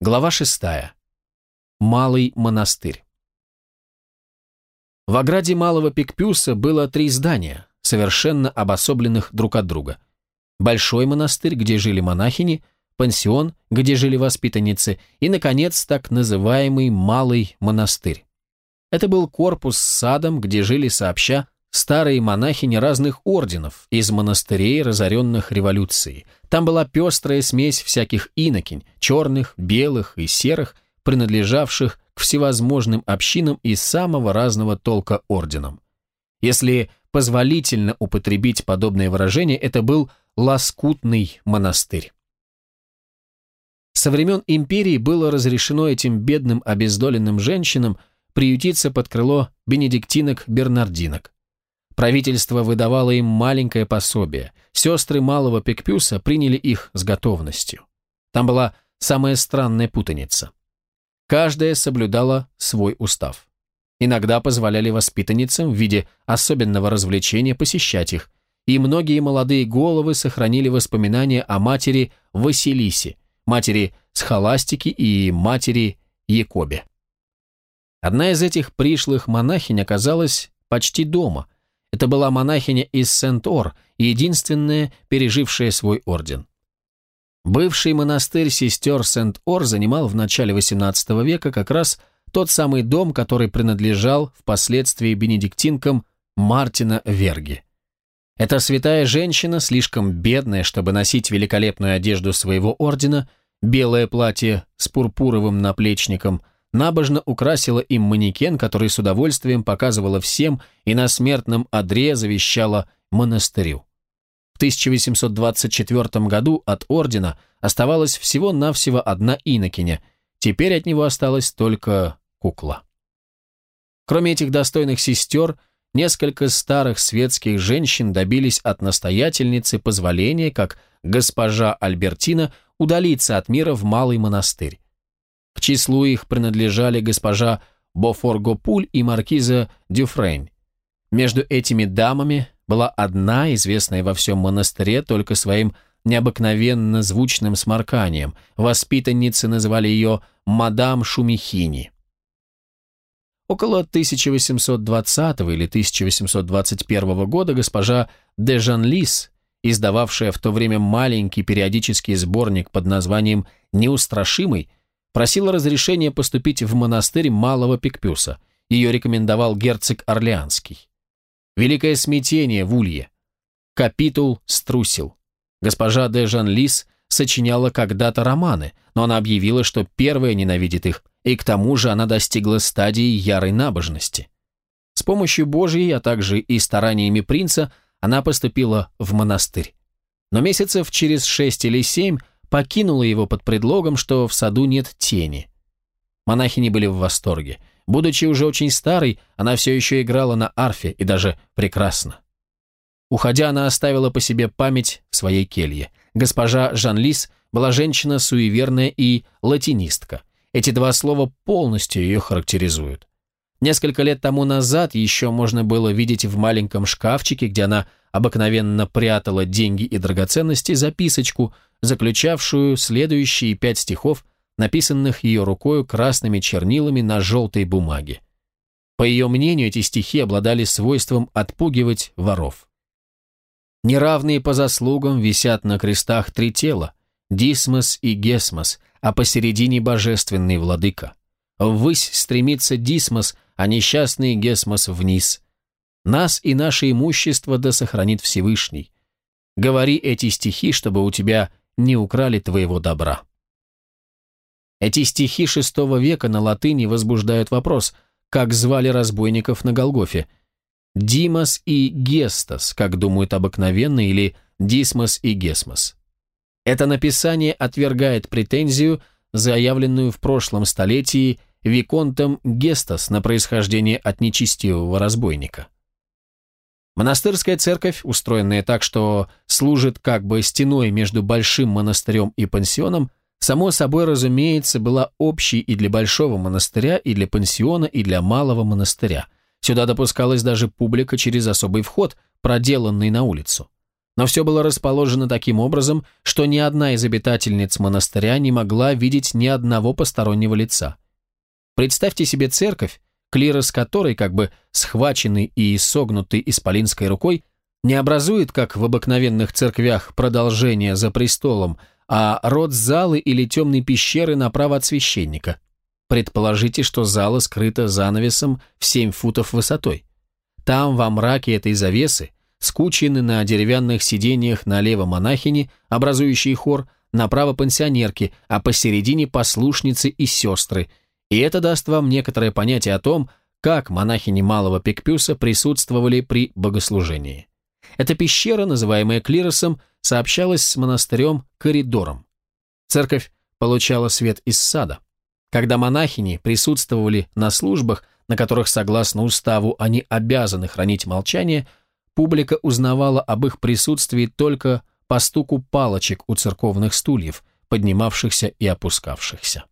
Глава 6. Малый монастырь. В ограде Малого Пикпюса было три здания, совершенно обособленных друг от друга. Большой монастырь, где жили монахини, пансион, где жили воспитанницы, и, наконец, так называемый Малый монастырь. Это был корпус с садом, где жили сообща старые монахини разных орденов из монастырей, разоренных революцией. Там была пестрая смесь всяких инокинь, черных, белых и серых, принадлежавших к всевозможным общинам и самого разного толка орденам. Если позволительно употребить подобное выражение, это был лоскутный монастырь. Со времен империи было разрешено этим бедным обездоленным женщинам приютиться под крыло бенедиктинок-бернардинок. Правительство выдавало им маленькое пособие. Сестры малого Пекпюса приняли их с готовностью. Там была самая странная путаница. Каждая соблюдала свой устав. Иногда позволяли воспитанницам в виде особенного развлечения посещать их, и многие молодые головы сохранили воспоминания о матери Василисе, матери Схоластики и матери Якобе. Одна из этих пришлых монахинь оказалась почти дома – это была монахиня из Сент-Ор, единственная, пережившая свой орден. Бывший монастырь сестер Сент-Ор занимал в начале XVIII века как раз тот самый дом, который принадлежал впоследствии бенедиктинкам Мартина Верги. Эта святая женщина, слишком бедная, чтобы носить великолепную одежду своего ордена, белое платье с пурпуровым наплечником – набожно украсила им манекен, который с удовольствием показывала всем и на смертном одре завещала монастырю. В 1824 году от ордена оставалась всего-навсего одна инокиня, теперь от него осталась только кукла. Кроме этих достойных сестер, несколько старых светских женщин добились от настоятельницы позволения, как госпожа Альбертина, удалиться от мира в Малый монастырь. К числу их принадлежали госпожа Бофоргопуль и маркиза Дюфрейн. Между этими дамами была одна, известная во всем монастыре только своим необыкновенно звучным сморканием. Воспитанницы называли ее «мадам Шумихини». Около 1820 или 1821 года госпожа де Жанлис, издававшая в то время маленький периодический сборник под названием «Неустрашимый», просила разрешения поступить в монастырь Малого Пикпюса. Ее рекомендовал герцог Орлеанский. Великое смятение в Улье. Капитул струсил. Госпожа де Жан-Лис сочиняла когда-то романы, но она объявила, что первая ненавидит их, и к тому же она достигла стадии ярой набожности. С помощью Божьей, а также и стараниями принца, она поступила в монастырь. Но месяцев через шесть или семь покинула его под предлогом, что в саду нет тени. Монахини были в восторге. Будучи уже очень старой, она все еще играла на арфе, и даже прекрасно. Уходя, она оставила по себе память в своей келье. Госпожа Жан-Лис была женщина суеверная и латинистка. Эти два слова полностью ее характеризуют. Несколько лет тому назад еще можно было видеть в маленьком шкафчике, где она обыкновенно прятала деньги и драгоценности, записочку, заключавшую следующие пять стихов, написанных ее рукою красными чернилами на желтой бумаге. По ее мнению, эти стихи обладали свойством отпугивать воров. Неравные по заслугам висят на крестах три тела – Дисмос и Гесмос, а посередине божественный владыка. Ввысь стремится Дисмос, а несчастный Гесмос вниз – нас и наше имущество да сохранит Всевышний. Говори эти стихи, чтобы у тебя не украли твоего добра. Эти стихи VI века на латыни возбуждают вопрос, как звали разбойников на Голгофе. Димас и Гестас, как думают обыкновенно, или Дисмос и Гесмос. Это написание отвергает претензию, заявленную в прошлом столетии Виконтом Гестас на происхождение от нечестивого разбойника. Монастырская церковь, устроенная так, что служит как бы стеной между большим монастырем и пансионом, само собой разумеется, была общей и для большого монастыря, и для пансиона, и для малого монастыря. Сюда допускалась даже публика через особый вход, проделанный на улицу. Но все было расположено таким образом, что ни одна из обитательниц монастыря не могла видеть ни одного постороннего лица. Представьте себе церковь, клирос которой, как бы схваченный и согнутый исполинской рукой, не образует, как в обыкновенных церквях, продолжение за престолом, а род залы или темной пещеры направо от священника. Предположите, что зала скрыта занавесом в 7 футов высотой. Там, во мраке этой завесы, скучены на деревянных сиденьях налево монахини, образующие хор, направо пансионерки, а посередине послушницы и сестры, и это даст вам некоторое понятие о том, как монахини Малого Пикпюса присутствовали при богослужении. Эта пещера, называемая клиросом, сообщалась с монастырем коридором. Церковь получала свет из сада. Когда монахини присутствовали на службах, на которых, согласно уставу, они обязаны хранить молчание, публика узнавала об их присутствии только по стуку палочек у церковных стульев, поднимавшихся и опускавшихся.